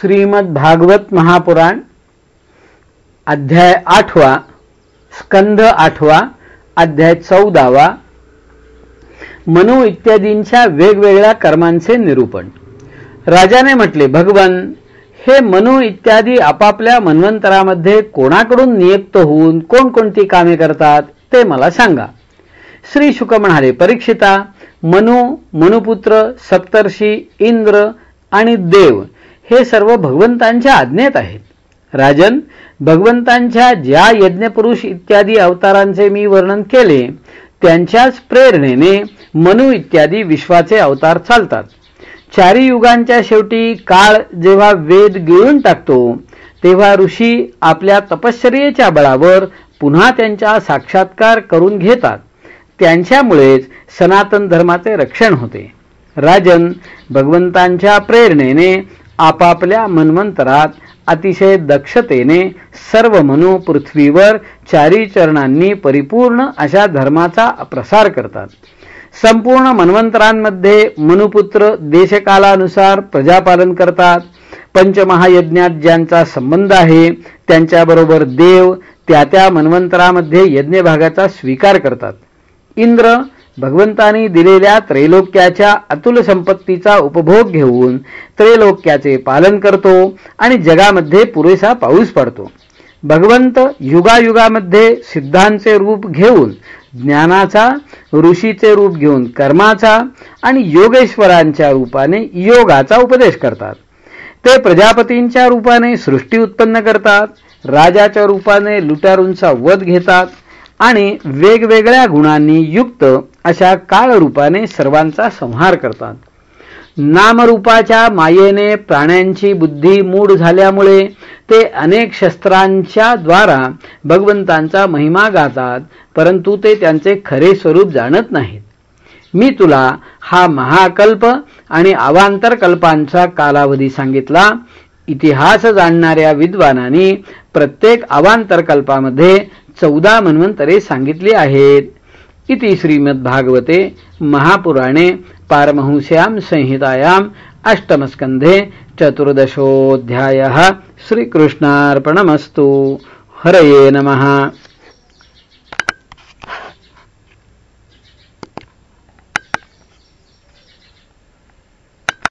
श्रीमद भागवत महापुराण अध्याय आठवा स्कंध आठवा अध्याय चौदावा. मनु इत्यादींच्या वेगवेगळ्या कर्मांचे निरूपण. राजाने म्हटले भगवन हे मनु इत्यादी आपापल्या मन्वंतरामध्ये कोणाकडून नियुक्त होऊन कोणकोणती कामे करतात ते मला सांगा. श्री शुक म्हणाले परीक्षिता मनु मनुपुत्र सप्तर्षी इंद्र आणि देव हे सर्व भगवंतांच्या आज्ञेत आहेत. राजन भगवंतांच्या ज्या यज्ञपुरुष इत्यादी अवतारांचे मी वर्णन केले त्यांच्याच प्रेरणेने मनु इत्यादी विश्वाचे अवतार चालतात. चारी युगांच्या शेवटी काळ जेव्हा वेद गिळून टाकतो तेव्हा ऋषी आपल्या तपश्चर्येच्या बळावर पुन्हा त्यांचा साक्षात्कार करून घेतात. त्यांच्यामुळेच सनातन धर्माचे रक्षण होते. राजन भगवंतांच्या प्रेरणेने आपापल्या मन्वंतरात अतिशय दक्षतेने सर्व मनु पृथ्वीवर चारी चरणांनी परिपूर्ण अशा धर्माचा प्रसार करतात. संपूर्ण मन्वंतरांमध्ये मनुपुत्र देशकालानुसार प्रजापालन करतात. पंचमहायज्ञात ज्यांचा संबंध आहे त्यांच्याबरोबर देव त्या त्या मन्वंतरामध्ये यज्ञभागाचा स्वीकार करतात. इंद्र भगवंतानी दिलेल्या त्रैलोक्याच्या अतुल संपत्तीचा उपभोग घेऊन त्रैलोक्याचे पालन करतो आणि जगामध्ये पुरेसा पाऊस पडतो. भगवंत युगायुगामध्ये सिद्धांचे रूप घेऊन ज्ञानाचा ऋषीचे रूप घेऊन कर्माचा आणि योगेश्वरांच्या रूपाने योगाचा उपदेश करतात. ते प्रजापतींच्या रूपाने सृष्टी उत्पन्न करतात राजाच्या रूपाने लुटारूंचा वध घेतात आणि वेगवेगळ्या गुणांनी युक्त अशा काळरूपाने सर्वांचा संहार करतात. नामरूपाच्या मायेने प्राण्यांची बुद्धी मूढ झाल्यामुळे ते अनेक शस्त्रांच्या द्वारा भगवंतांचा महिमा गातात परंतु ते त्यांचे खरे स्वरूप जाणत नाहीत. मी तुला हा महाकल्प आणि अवांतर कल्पांचा कालावधी सांगितला. इतिहास जाणणाऱ्या विद्वानांनी प्रत्येक अवांतर कल्पामध्ये चौदा मन्वंतरे सांगितली आहेत. इति श्रीमद्भागवते महापुराणे पारमहंस्यां संहितायाम् अष्टमस्कन्धे चतुर्दशोऽध्यायः. श्रीकृष्णार्पणमस्तु. हरये नमः.